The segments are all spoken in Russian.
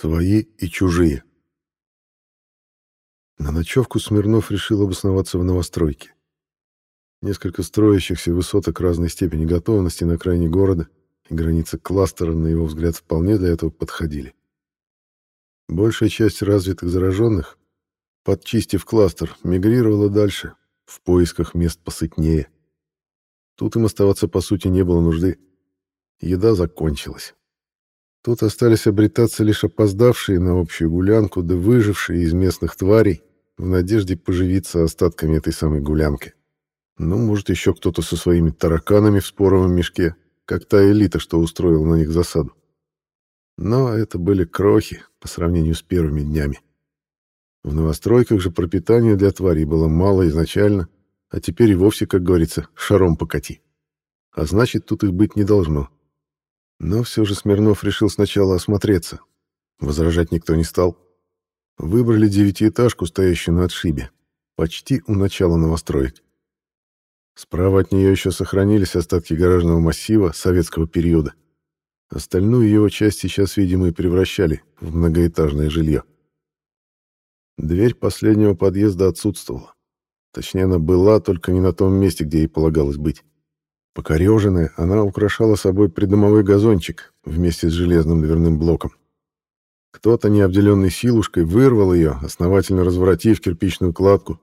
Свои и чужие. На ночевку Смирнов решил обосноваться в новостройке. Несколько строящихся высоток разной степени готовности на окраине города и границы кластера, на его взгляд, вполне для этого подходили. Большая часть развитых зараженных, подчистив кластер, мигрировала дальше, в поисках мест посытнее. Тут им оставаться, по сути, не было нужды. Еда закончилась. Тут остались обретаться лишь опоздавшие на общую гулянку, да выжившие из местных тварей, в надежде поживиться остатками этой самой гулянки. Ну, может, еще кто-то со своими тараканами в споровом мешке, как та элита, что устроила на них засаду. Но это были крохи по сравнению с первыми днями. В новостройках же пропитания для тварей было мало изначально, а теперь и вовсе, как говорится, шаром покати. А значит, тут их быть не должно. Но все же Смирнов решил сначала осмотреться. Возражать никто не стал. Выбрали девятиэтажку, стоящую на отшибе, почти у начала новостроек. Справа от нее еще сохранились остатки гаражного массива советского периода. Остальную его часть сейчас, видимо, и превращали в многоэтажное жилье. Дверь последнего подъезда отсутствовала. Точнее, она была, только не на том месте, где ей полагалось быть. Покореженная, она украшала собой придомовой газончик вместе с железным дверным блоком. Кто-то, не обделенный силушкой, вырвал ее, основательно разворотив кирпичную кладку.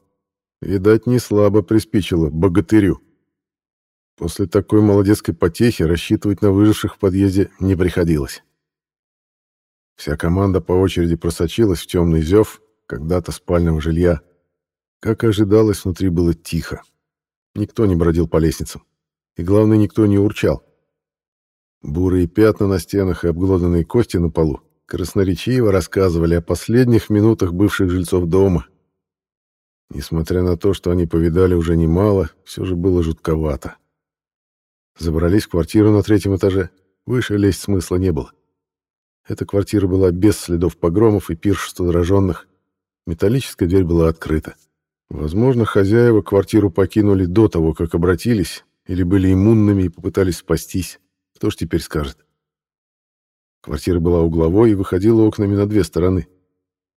Видать, не слабо приспичило богатырю. После такой молодецкой потехи рассчитывать на выживших в подъезде не приходилось. Вся команда по очереди просочилась в темный зев когда-то спального жилья. Как ожидалось, внутри было тихо. Никто не бродил по лестницам. И, главное, никто не урчал. Бурые пятна на стенах и обглоданные кости на полу красноречиво рассказывали о последних минутах бывших жильцов дома. Несмотря на то, что они повидали уже немало, все же было жутковато. Забрались в квартиру на третьем этаже. Выше лезть смысла не было. Эта квартира была без следов погромов и пиршества зараженных. Металлическая дверь была открыта. Возможно, хозяева квартиру покинули до того, как обратились, или были иммунными и попытались спастись. Кто ж теперь скажет? Квартира была угловой и выходила окнами на две стороны.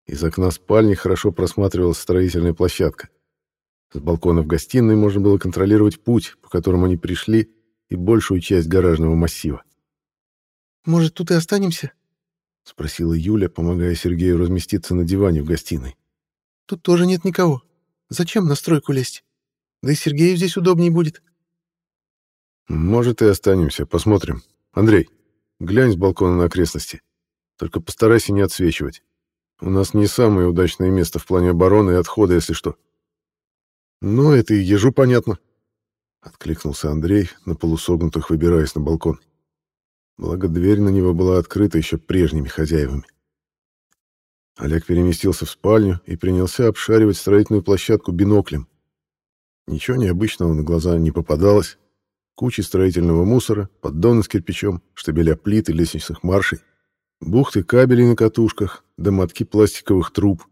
Из окна спальни хорошо просматривалась строительная площадка. С балкона в гостиной можно было контролировать путь, по которому они пришли, и большую часть гаражного массива. «Может, тут и останемся?» — спросила Юля, помогая Сергею разместиться на диване в гостиной. «Тут тоже нет никого. Зачем на стройку лезть? Да и Сергею здесь удобнее будет». «Может, и останемся. Посмотрим. Андрей, глянь с балкона на окрестности. Только постарайся не отсвечивать. У нас не самое удачное место в плане обороны и отхода, если что». «Ну, это и ежу понятно», — откликнулся Андрей, на полусогнутых выбираясь на балкон. Благо, дверь на него была открыта еще прежними хозяевами. Олег переместился в спальню и принялся обшаривать строительную площадку биноклем. Ничего необычного на глаза не попадалось, кучи строительного мусора, поддоны с кирпичом, штабеля плит и лестничных маршей, бухты кабелей на катушках, домотки пластиковых труб.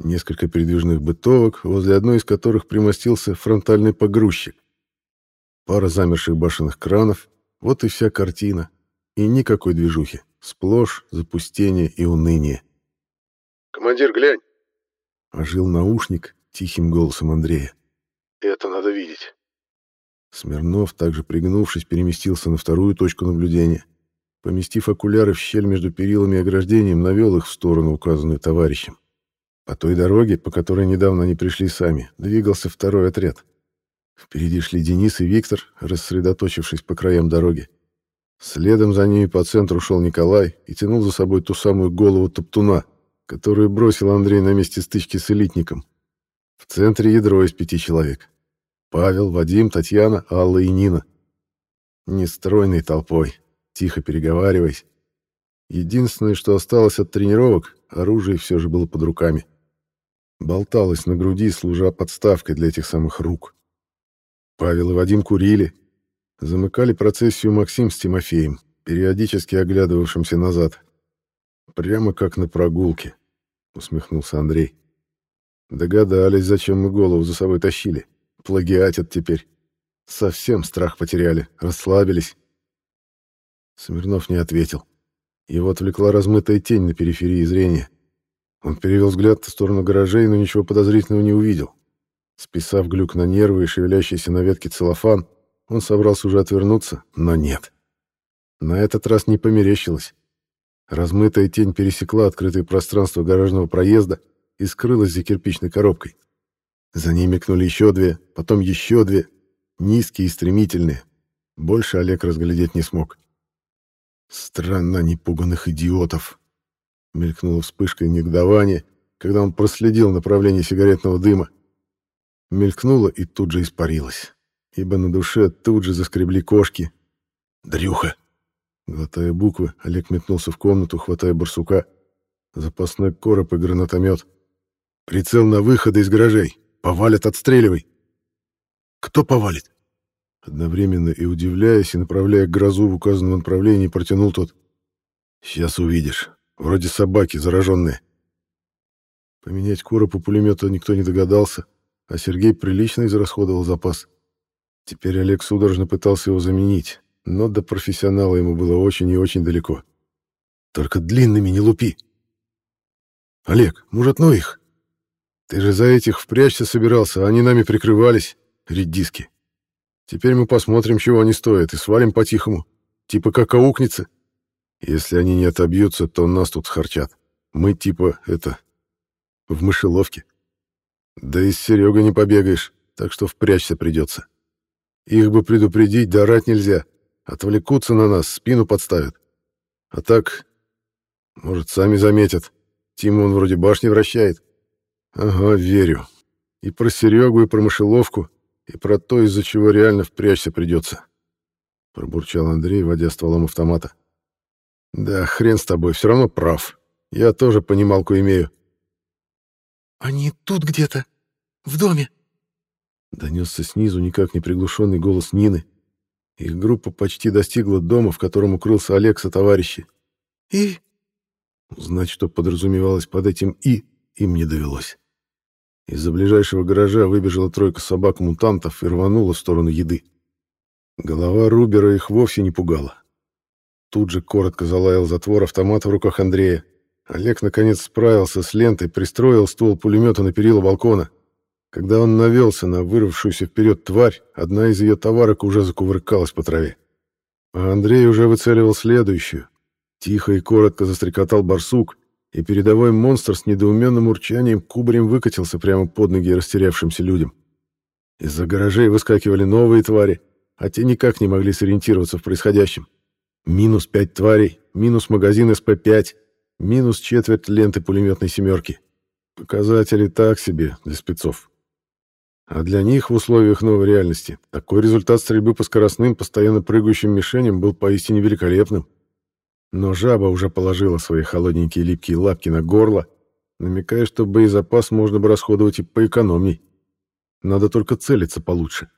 Несколько передвижных бытовок, возле одной из которых примостился фронтальный погрузчик. Пара замерших башенных кранов, вот и вся картина. И никакой движухи, сплошь запустение и уныние. «Командир, глянь!» Ожил наушник тихим голосом Андрея. «Это надо видеть». Смирнов, также пригнувшись, переместился на вторую точку наблюдения. Поместив окуляры в щель между перилами и ограждением, навел их в сторону, указанную товарищем. По той дороге, по которой недавно они пришли сами, двигался второй отряд. Впереди шли Денис и Виктор, рассредоточившись по краям дороги. Следом за ними по центру шел Николай и тянул за собой ту самую голову топтуна, которую бросил Андрей на месте стычки с элитником. В центре ядро из пяти человек. Павел, Вадим, Татьяна, Алла и Нина. Нестройной толпой, тихо переговариваясь. Единственное, что осталось от тренировок, оружие все же было под руками. Болталось на груди, служа подставкой для этих самых рук. Павел и Вадим курили. Замыкали процессию Максим с Тимофеем, периодически оглядывавшимся назад. «Прямо как на прогулке», — усмехнулся Андрей. «Догадались, зачем мы голову за собой тащили. Плагиатят теперь. Совсем страх потеряли, расслабились. Смирнов не ответил. Его отвлекла размытая тень на периферии зрения. Он перевел взгляд в сторону гаражей, но ничего подозрительного не увидел. Списав глюк на нервы и шевелящийся на ветке целлофан, он собрался уже отвернуться, но нет. На этот раз не померещилось. Размытая тень пересекла открытое пространство гаражного проезда и скрылась за кирпичной коробкой. За ней мелькнули еще две, потом еще две, низкие и стремительные. Больше Олег разглядеть не смог. «Страна непуганных идиотов!» Мелькнула вспышка негодования, когда он проследил направление сигаретного дыма. Мелькнула и тут же испарилась, ибо на душе тут же заскребли кошки. «Дрюха!» Глотая буквы, Олег метнулся в комнату, хватая барсука. Запасной короб и гранатомет. «Прицел на выходы из гаражей! Повалят, отстреливай!» «Кто повалит?» Одновременно и удивляясь, и направляя грозу в указанном направлении, протянул тот. «Сейчас увидишь. Вроде собаки, зараженные». Поменять короб у пулемета никто не догадался, а Сергей прилично израсходовал запас. Теперь Олег судорожно пытался его заменить, но до профессионала ему было очень и очень далеко. «Только длинными не лупи!» «Олег, может, ну их? Ты же за этих впрячься собирался, они нами прикрывались, редиски. Теперь мы посмотрим, чего они стоят, и свалим по-тихому, типа как аукнется. Если они не отобьются, то нас тут схарчат. Мы типа, это, в мышеловке. Да и с Серегой не побегаешь, так что впрячься придется. Их бы предупредить, да орать нельзя. Отвлекутся на нас, спину подставят. А так, может, сами заметят. Тиму он вроде башни вращает. Ага, верю. И про Серегу, и про мышеловку, и про то, из-за чего реально впрячься придется. Пробурчал Андрей, водя стволом автомата. Да, хрен с тобой, все равно прав. Я тоже понималку имею. «Они тут где-то, в доме!» Донесся снизу никак не приглушенный голос Нины. Их группа почти достигла дома, в котором укрылся Олег со товарищи. «И?» Узнать, что подразумевалось под этим «и», им не довелось. Из-за ближайшего гаража выбежала тройка собак-мутантов и рванула в сторону еды. Голова Рубера их вовсе не пугала. Тут же коротко залаял затвор автомата в руках Андрея. Олег наконец справился с лентой, пристроил ствол пулемета на перила балкона. Когда он навелся на вырвавшуюся вперед тварь, одна из ее товарок уже закувыркалась по траве. А Андрей уже выцеливал следующую. Тихо и коротко застрекотал барсук, и передовой монстр с недоуменным урчанием кубарем выкатился прямо под ноги растерявшимся людям. Из-за гаражей выскакивали новые твари, а те никак не могли сориентироваться в происходящем. Минус пять тварей, минус магазин СП-5, минус четверть ленты пулеметной «семерки». Показатели так себе для спецов. А для них в условиях новой реальности такой результат стрельбы по скоростным, постоянно прыгающим мишеням был поистине великолепным. Но жаба уже положила свои холодненькие липкие лапки на горло, намекая, что боезапас можно бы расходовать и поэкономней. Надо только целиться получше.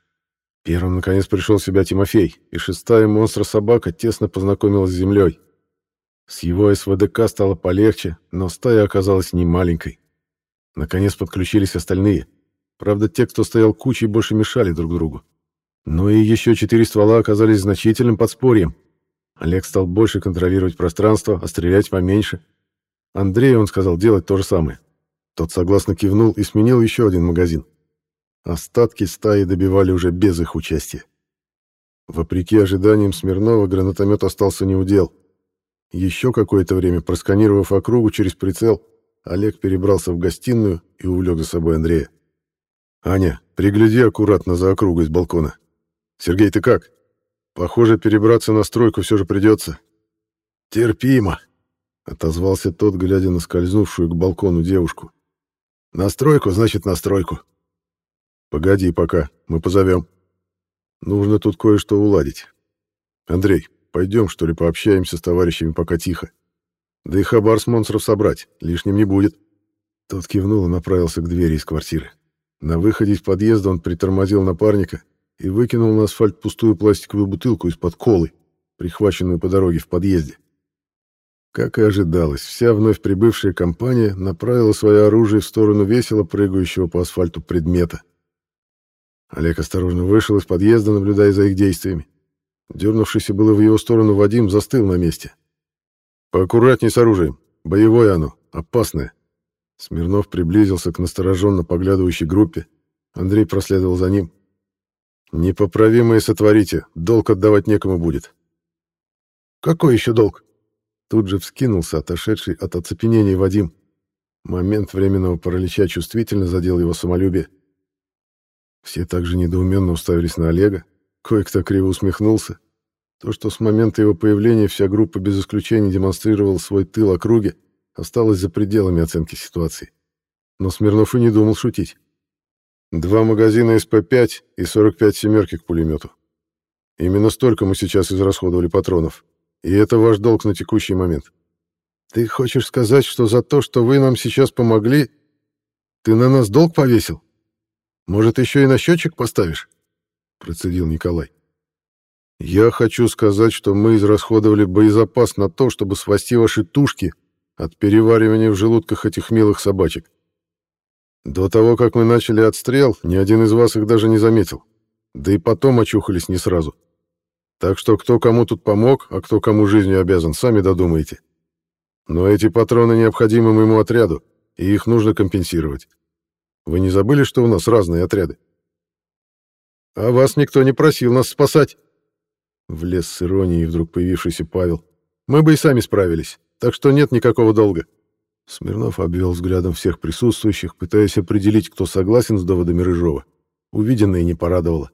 Первым, наконец, пришел в себя Тимофей, и шестая монстра-собака тесно познакомилась с землей. С его СВДК стало полегче, но стая оказалась не маленькой. Наконец подключились остальные. Правда, те, кто стоял кучей, больше мешали друг другу. Но и еще четыре ствола оказались значительным подспорьем, Олег стал больше контролировать пространство, а стрелять поменьше. Андрею он сказал делать то же самое. Тот согласно кивнул и сменил еще один магазин. Остатки стаи добивали уже без их участия. Вопреки ожиданиям Смирнова, гранатомет остался неудел. Еще какое-то время, просканировав округу через прицел, Олег перебрался в гостиную и увлек за собой Андрея. «Аня, пригляди аккуратно за округой с балкона. Сергей, ты как?» Похоже, перебраться на стройку все же придется. Терпимо, отозвался тот, глядя на скользнувшую к балкону девушку. На стройку, значит, на стройку. Погоди пока, мы позовем. Нужно тут кое-что уладить. Андрей, пойдем, что ли, пообщаемся с товарищами пока тихо. Да и хабар с монстров собрать, лишним не будет. Тот кивнул и направился к двери из квартиры. На выходе из подъезда он притормозил напарника и выкинул на асфальт пустую пластиковую бутылку из-под колы, прихваченную по дороге в подъезде. Как и ожидалось, вся вновь прибывшая компания направила свое оружие в сторону весело прыгающего по асфальту предмета. Олег осторожно вышел из подъезда, наблюдая за их действиями. Дернувшийся было в его сторону Вадим застыл на месте. Поаккуратней с оружием. Боевое оно, опасное. Смирнов приблизился к настороженно поглядывающей группе. Андрей проследовал за ним. «Непоправимое сотворите, долг отдавать некому будет». «Какой еще долг?» Тут же вскинулся отошедший от оцепенения Вадим. Момент временного паралича чувствительно задел его самолюбие. Все также недоуменно уставились на Олега. Кое-кто криво усмехнулся. То, что с момента его появления вся группа без исключения демонстрировала свой тыл округе, осталось за пределами оценки ситуации. Но Смирнов и не думал шутить. Два магазина СП-5 и 45 семерки к пулемету. Именно столько мы сейчас израсходовали патронов. И это ваш долг на текущий момент. Ты хочешь сказать, что за то, что вы нам сейчас помогли, ты на нас долг повесил? Может, еще и на счетчик поставишь? Процедил Николай. Я хочу сказать, что мы израсходовали боезапас на то, чтобы спасти ваши тушки от переваривания в желудках этих милых собачек. До того, как мы начали отстрел, ни один из вас их даже не заметил. Да и потом очухались не сразу. Так что кто кому тут помог, а кто кому жизнью обязан, сами додумайте. Но эти патроны необходимы моему отряду, и их нужно компенсировать. Вы не забыли, что у нас разные отряды? А вас никто не просил нас спасать. Влез с иронией вдруг появившийся Павел. Мы бы и сами справились, так что нет никакого долга. Смирнов обвел взглядом всех присутствующих, пытаясь определить, кто согласен с доводами Рыжова. Увиденное не порадовало.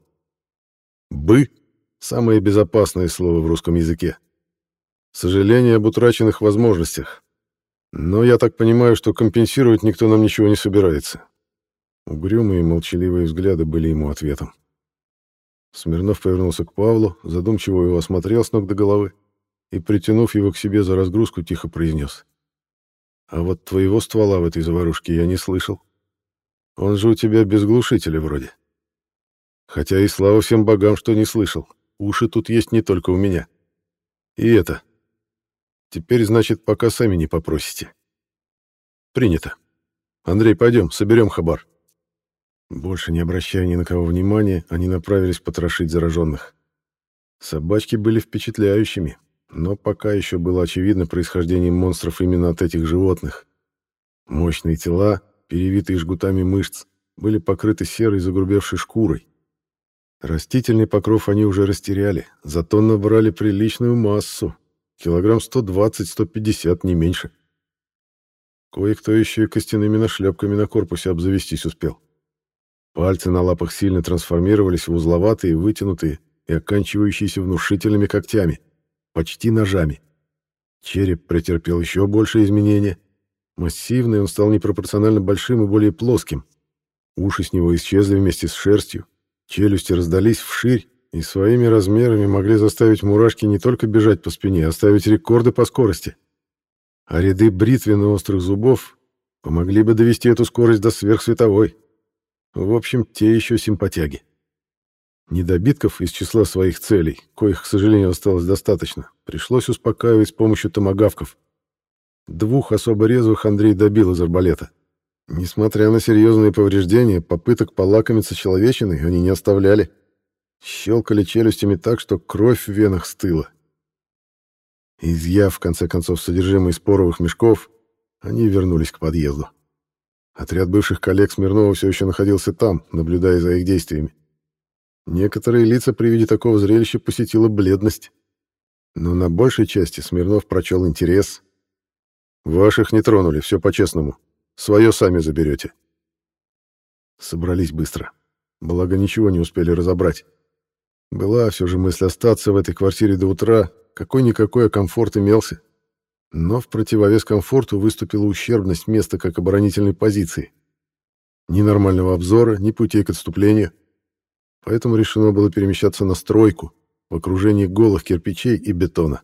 «Бы» — самое безопасное слово в русском языке. Сожаление об утраченных возможностях. Но я так понимаю, что компенсировать никто нам ничего не собирается. Угрюмые и молчаливые взгляды были ему ответом. Смирнов повернулся к Павлу, задумчиво его осмотрел с ног до головы и, притянув его к себе за разгрузку, тихо произнес. «А вот твоего ствола в этой заварушке я не слышал. Он же у тебя без глушителя вроде. Хотя и слава всем богам, что не слышал. Уши тут есть не только у меня. И это. Теперь, значит, пока сами не попросите. Принято. Андрей, пойдем, соберем хабар». Больше не обращая ни на кого внимания, они направились потрошить зараженных. Собачки были впечатляющими, но пока еще было очевидно происхождение монстров именно от этих животных. Мощные тела, перевитые жгутами мышц, были покрыты серой загрубевшей шкурой. Растительный покров они уже растеряли, зато набрали приличную массу, килограмм 120-150, не меньше. Кое-кто еще и костяными нашлепками на корпусе обзавестись успел. Пальцы на лапах сильно трансформировались в узловатые, вытянутые и оканчивающиеся внушительными когтями, почти ножами. Череп претерпел еще больше изменения. Массивный он стал непропорционально большим и более плоским. Уши с него исчезли вместе с шерстью, челюсти раздались вширь и своими размерами могли заставить мурашки не только бежать по спине, а ставить рекорды по скорости. А ряды бритвенно-острых зубов помогли бы довести эту скорость до сверхсветовой. В общем, те еще симпатяги. Недобитков из числа своих целей, коих, к сожалению, осталось достаточно, пришлось успокаивать с помощью томагавков. Двух особо резвых Андрей добил из арбалета. Несмотря на серьезные повреждения, попыток полакомиться человечиной они не оставляли. Щелкали челюстями так, что кровь в венах стыла. Изъяв, в конце концов, содержимое споровых мешков, они вернулись к подъезду. Отряд бывших коллег Смирнова все еще находился там, наблюдая за их действиями. Некоторые лица при виде такого зрелища посетила бледность. Но на большей части Смирнов прочел интерес. «Ваших не тронули, все по-честному. Свое сами заберете». Собрались быстро. Благо, ничего не успели разобрать. Была все же мысль остаться в этой квартире до утра. Какой-никакой, а комфорт имелся. Но в противовес комфорту выступила ущербность места как оборонительной позиции. Ни нормального обзора, ни путей к отступлению. Поэтому решено было перемещаться на стройку, в окружении голых кирпичей и бетона.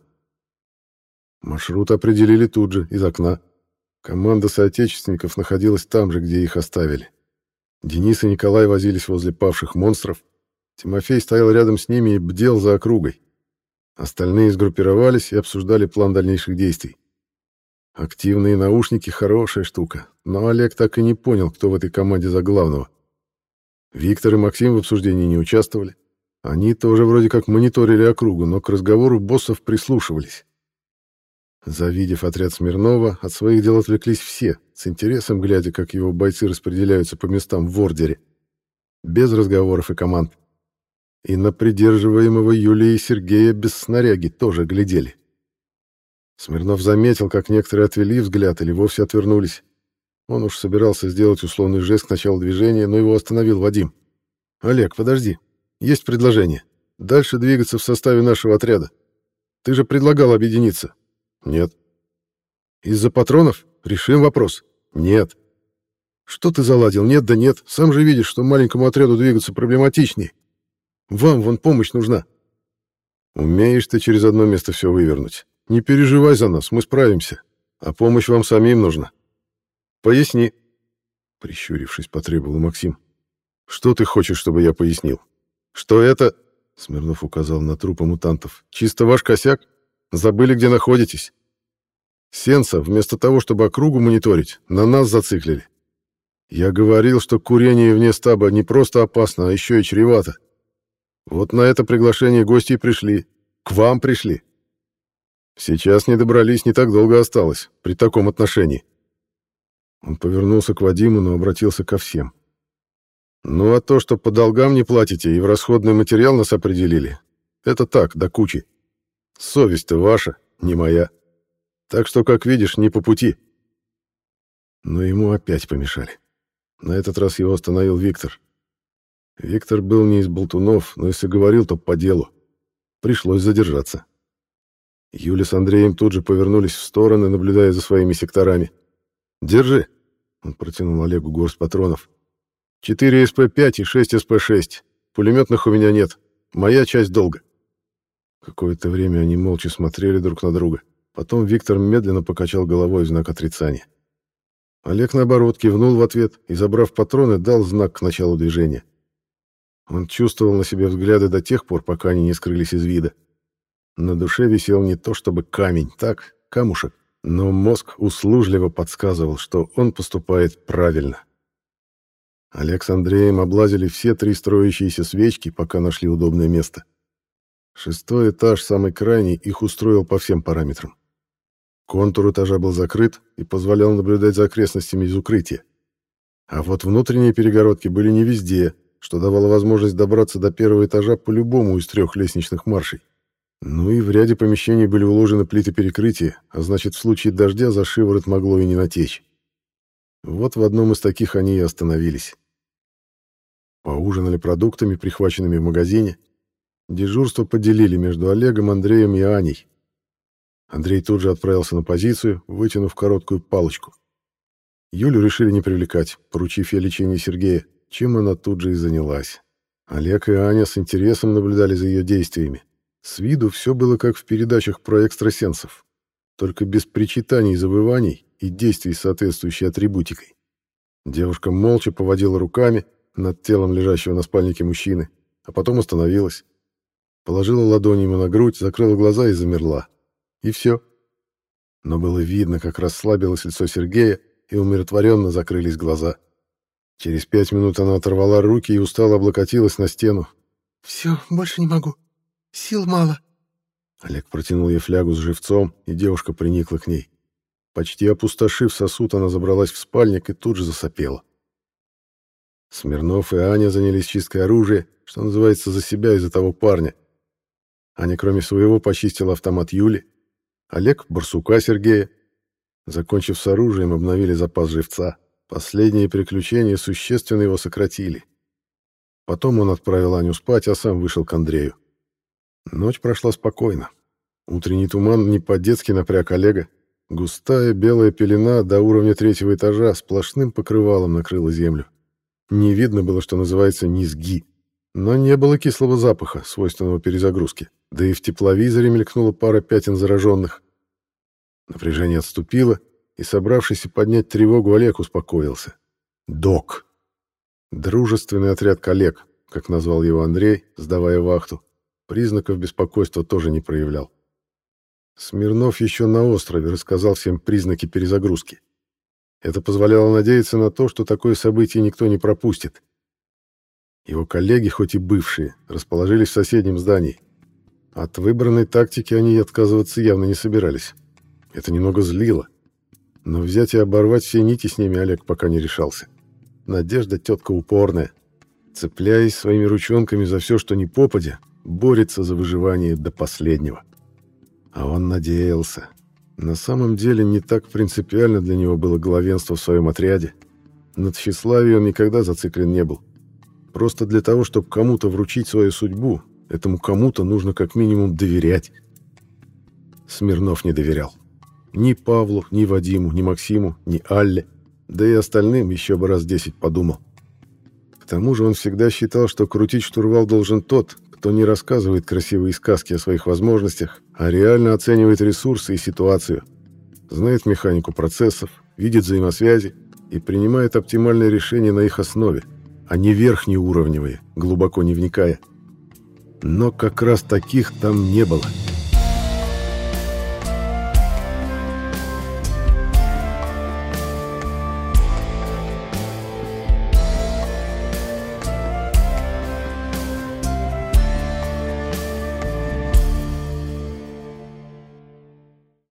Маршрут определили тут же, из окна. Команда соотечественников находилась там же, где их оставили. Денис и Николай возились возле павших монстров. Тимофей стоял рядом с ними и бдел за округой. Остальные сгруппировались и обсуждали план дальнейших действий. Активные наушники — хорошая штука, но Олег так и не понял, кто в этой команде за главного. Виктор и Максим в обсуждении не участвовали. Они тоже вроде как мониторили округу, но к разговору боссов прислушивались. Завидев отряд Смирнова, от своих дел отвлеклись все, с интересом глядя, как его бойцы распределяются по местам в ордере. Без разговоров и команд. И на придерживаемого Юлии и Сергея без снаряги тоже глядели. Смирнов заметил, как некоторые отвели взгляд или вовсе отвернулись. Он уж собирался сделать условный жест к началу движения, но его остановил Вадим. «Олег, подожди. Есть предложение. Дальше двигаться в составе нашего отряда. Ты же предлагал объединиться. Нет. Из-за патронов? Решим вопрос. Нет. Что ты заладил? Нет да нет. Сам же видишь, что маленькому отряду двигаться проблематичнее. Вам вон помощь нужна. Умеешь ты через одно место все вывернуть. Не переживай за нас, мы справимся. А помощь вам самим нужна. Поясни. Прищурившись, потребовал Максим. Что ты хочешь, чтобы я пояснил? Что это... Смирнов указал на трупы мутантов. «Чисто ваш косяк? Забыли, где находитесь? Сенса, вместо того, чтобы округу мониторить, на нас зациклили. Я говорил, что курение вне стаба не просто опасно, а еще и чревато. Вот на это приглашение гости и пришли. К вам пришли. Сейчас не добрались, не так долго осталось, при таком отношении». Он повернулся к Вадиму, но обратился ко всем. Ну а то, что по долгам не платите и в расходный материал нас определили, это так, до кучи. Совесть-то ваша, не моя. Так что, как видишь, не по пути. Но ему опять помешали. На этот раз его остановил Виктор. Виктор был не из болтунов, но если говорил, то по делу. Пришлось задержаться. Юля с Андреем тут же повернулись в стороны, наблюдая за своими секторами. «Держи!» — он протянул Олегу горсть патронов. Четыре СП-5 и шесть СП-6. Пулеметных у меня нет. Моя часть долга. Какое-то время они молча смотрели друг на друга. Потом Виктор медленно покачал головой в знак отрицания. Олег, наоборот, кивнул в ответ и, забрав патроны, дал знак к началу движения. Он чувствовал на себе взгляды до тех пор, пока они не скрылись из вида. На душе висел не то чтобы камень, так, камушек, но мозг услужливо подсказывал, что он поступает правильно. Олег с Андреем облазили все три строящиеся свечки, пока нашли удобное место. Шестой этаж, самый крайний, их устроил по всем параметрам. Контур этажа был закрыт и позволял наблюдать за окрестностями из укрытия. А вот внутренние перегородки были не везде, что давало возможность добраться до первого этажа по любому из трех лестничных маршей. Ну и в ряде помещений были уложены плиты перекрытия, а значит, в случае дождя за шиворот могло и не натечь. Вот в одном из таких они и остановились. Поужинали продуктами, прихваченными в магазине. Дежурство поделили между Олегом, Андреем и Аней. Андрей тут же отправился на позицию, вытянув короткую палочку. Юлю решили не привлекать, поручив ей лечение Сергея, чем она тут же и занялась. Олег и Аня с интересом наблюдали за ее действиями. С виду все было как в передачах про экстрасенсов, только без причитаний и забываний и действий с соответствующей атрибутикой. Девушка молча поводила руками, над телом лежащего на спальнике мужчины, а потом остановилась. Положила ладони ему на грудь, закрыла глаза и замерла. И все. Но было видно, как расслабилось лицо Сергея, и умиротворенно закрылись глаза. Через пять минут она оторвала руки и устало облокотилась на стену. «Все, больше не могу. Сил мало». Олег протянул ей флягу с живцом, и девушка приникла к ней. Почти опустошив сосуд, она забралась в спальник и тут же засопела. Смирнов и Аня занялись чисткой оружия, что называется, за себя и за того парня. Аня, кроме своего, почистила автомат Юли, Олег — барсука Сергея. Закончив с оружием, обновили запас живца. Последние приключения существенно его сократили. Потом он отправил Аню спать, а сам вышел к Андрею. Ночь прошла спокойно. Утренний туман не по-детски напряг Олега. Густая белая пелена до уровня третьего этажа сплошным покрывалом накрыла землю. Не видно было, что называется, низги. Но не было кислого запаха, свойственного перезагрузке. Да и в тепловизоре мелькнула пара пятен зараженных. Напряжение отступило, и собравшийся поднять тревогу Олег успокоился. «Док!» Дружественный отряд коллег, как назвал его Андрей, сдавая вахту, признаков беспокойства тоже не проявлял. Смирнов еще на острове рассказал всем признаки перезагрузки. Это позволяло надеяться на то, что такое событие никто не пропустит. Его коллеги, хоть и бывшие, расположились в соседнем здании. От выбранной тактики они отказываться явно не собирались. Это немного злило. Но взять и оборвать все нити с ними Олег пока не решался. Надежда тетка упорная. Цепляясь своими ручонками за все, что не попадя, борется за выживание до последнего. А он надеялся. На самом деле не так принципиально для него было главенство в своем отряде. Над тщеславием он никогда зациклен не был. Просто для того, чтобы кому-то вручить свою судьбу, этому кому-то нужно как минимум доверять. Смирнов не доверял. Ни Павлу, ни Вадиму, ни Максиму, ни Алле, да и остальным еще бы раз десять подумал. К тому же он всегда считал, что крутить штурвал должен тот, кто не рассказывает красивые сказки о своих возможностях, а реально оценивает ресурсы и ситуацию, знает механику процессов, видит взаимосвязи и принимает оптимальные решения на их основе, а не верхнеуровневые, глубоко не вникая. Но как раз таких там не было.